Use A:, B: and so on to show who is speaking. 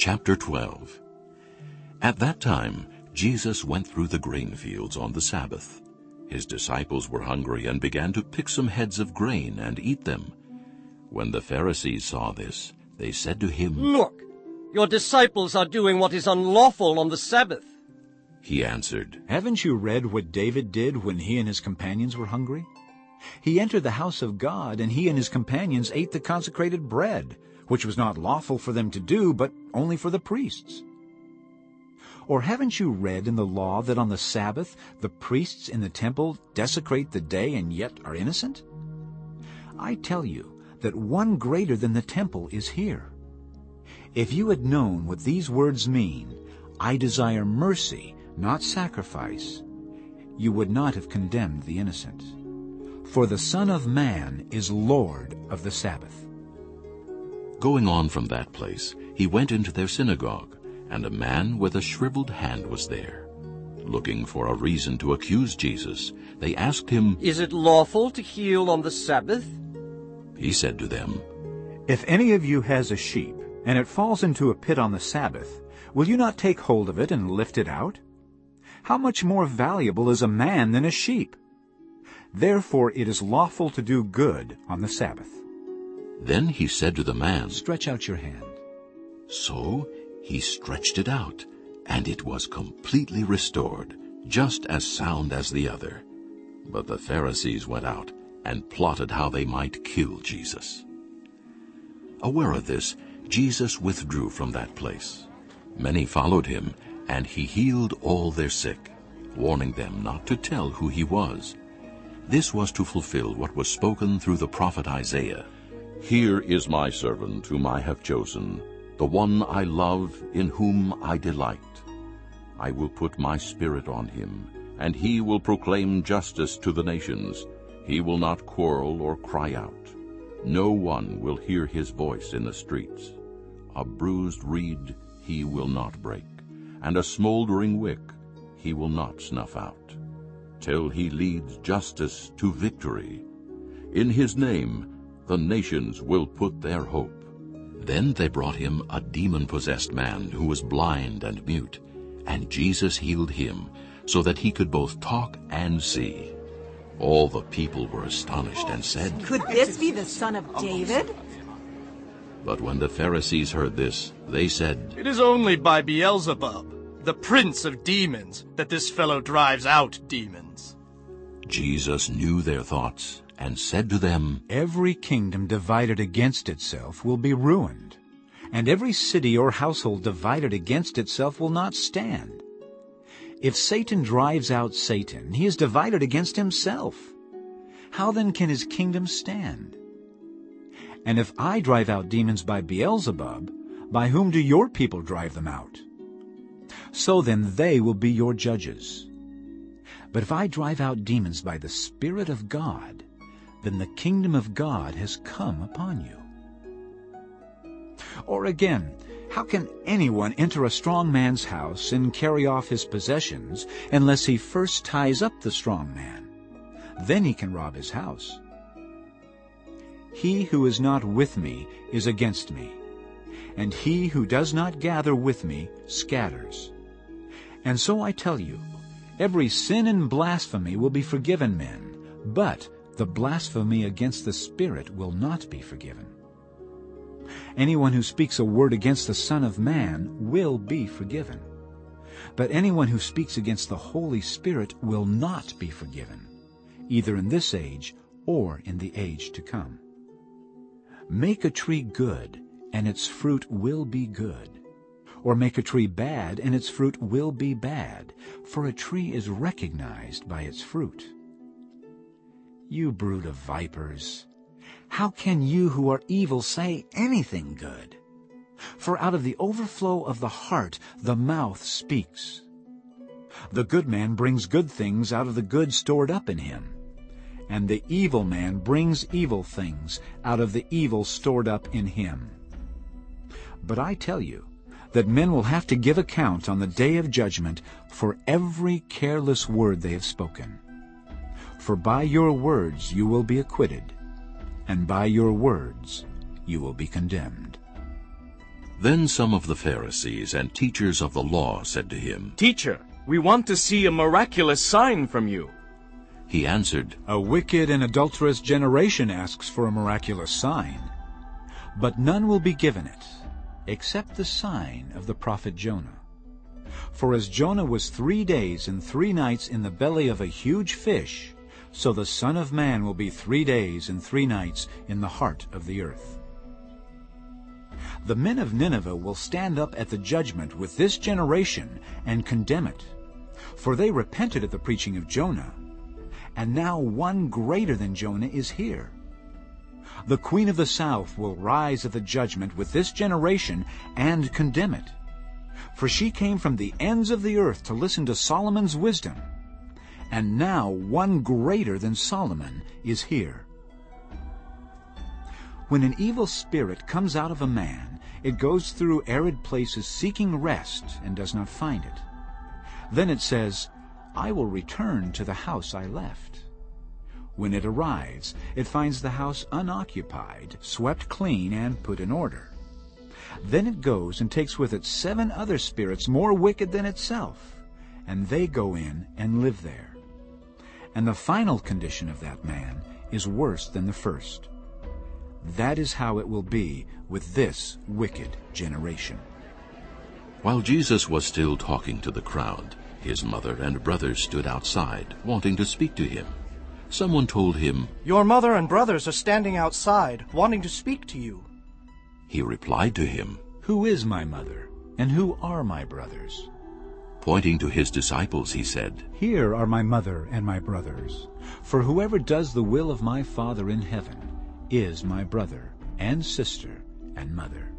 A: Chapter 12 At that time Jesus went through the grain fields on the Sabbath. His disciples were hungry and began to pick some heads of grain and eat them. When the Pharisees saw this, they said to him,
B: Look, your disciples are doing what is unlawful on the Sabbath.
A: He answered,
C: Haven't you read what David did when he and his companions were hungry? He entered the house of God, and he and his companions ate the consecrated bread, which was not lawful for them to do, but only for the priests. Or haven't you read in the law that on the Sabbath the priests in the temple desecrate the day and yet are innocent? I tell you that one greater than the temple is here. If you had known what these words mean, I desire mercy, not sacrifice, you would not have condemned the innocent. For the Son of Man is Lord of the Sabbath.
A: Going on from that place, he went into their synagogue, and a man with a shriveled hand was there. Looking for a reason to accuse Jesus, they asked him,
B: Is it lawful to heal on the Sabbath?
A: He said to them,
C: If any of you has a sheep, and it falls into a pit on the Sabbath, will you not take hold of it and lift it out? How much more valuable is a man than a sheep? Therefore it is lawful to do good on the Sabbath.
A: Then he said to the man,
C: Stretch out your hand.
A: So he stretched it out, and it was completely restored, just as sound as the other. But the Pharisees went out and plotted how they might kill Jesus. Aware of this, Jesus withdrew from that place. Many followed him, and he healed all their sick, warning them not to tell who he was. This was to fulfill what was spoken through the prophet Isaiah. Here is my servant whom I have chosen, the one I love, in whom I delight. I will put my spirit on him, and he will proclaim justice to the nations. He will not quarrel or cry out. No one will hear his voice in the streets. A bruised reed he will not break, and a smoldering wick he will not snuff out till he leads justice to victory. In his name the nations will put their hope. Then they brought him a demon-possessed man who was blind and mute, and Jesus healed him, so that he could both talk and see. All the people were astonished and said,
D: Could this be the son of David?
A: But when the Pharisees heard this, they said,
E: It is only by Beelzebub, the prince of demons, that this fellow drives out demons.
A: Jesus knew their thoughts and said to them,
C: Every kingdom divided against itself will be ruined, and every city or household divided against itself will not stand. If Satan drives out Satan, he is divided against himself. How then can his kingdom stand? And if I drive out demons by Beelzebub, by whom do your people drive them out? So then they will be your judges. But if I drive out demons by the Spirit of God, then the kingdom of God has come upon you. Or again, how can anyone enter a strong man's house and carry off his possessions unless he first ties up the strong man? Then he can rob his house. He who is not with me is against me, and he who does not gather with me scatters. And so I tell you, every sin and blasphemy will be forgiven men, but the blasphemy against the Spirit will not be forgiven. Anyone who speaks a word against the Son of Man will be forgiven. But anyone who speaks against the Holy Spirit will not be forgiven, either in this age or in the age to come. Make a tree good, and its fruit will be good. Or make a tree bad, and its fruit will be bad, for a tree is recognized by its fruit. You brood of vipers, how can you who are evil say anything good? For out of the overflow of the heart the mouth speaks. The good man brings good things out of the good stored up in him, and the evil man brings evil things out of the evil stored up in him. But I tell you that men will have to give account on the day of judgment for every careless word they have spoken. For by your words you will be acquitted, and by your words you will be condemned.
A: Then some of the Pharisees and teachers of the law said to him,
F: Teacher, we want to see a miraculous sign from you.
A: He answered,
C: A wicked and adulterous generation asks for a miraculous sign, but none will be given it, except the sign of the prophet Jonah. For as Jonah was three days and three nights in the belly of a huge fish, so the Son of Man will be three days and three nights in the heart of the earth. The men of Nineveh will stand up at the judgment with this generation and condemn it. For they repented at the preaching of Jonah, and now one greater than Jonah is here. The queen of the south will rise at the judgment with this generation and condemn it. For she came from the ends of the earth to listen to Solomon's wisdom, and now one greater than Solomon is here. When an evil spirit comes out of a man, it goes through arid places seeking rest and does not find it. Then it says, I will return to the house I left. When it arrives, it finds the house unoccupied, swept clean, and put in order. Then it goes and takes with it seven other spirits more wicked than itself, and they go in and live there. And the final condition of that man is worse than the first. That is how it will be with this wicked generation.
A: While Jesus was still talking to the crowd, his mother and brothers stood outside, wanting to speak to him. Someone told him,
E: Your mother and brothers are standing outside, wanting to speak to you.
A: He replied to him,
C: Who is my mother, and who are my brothers?
A: Pointing to his disciples, he said,
C: Here are my mother and my brothers. For whoever does the will of my Father in heaven is my brother and sister and mother.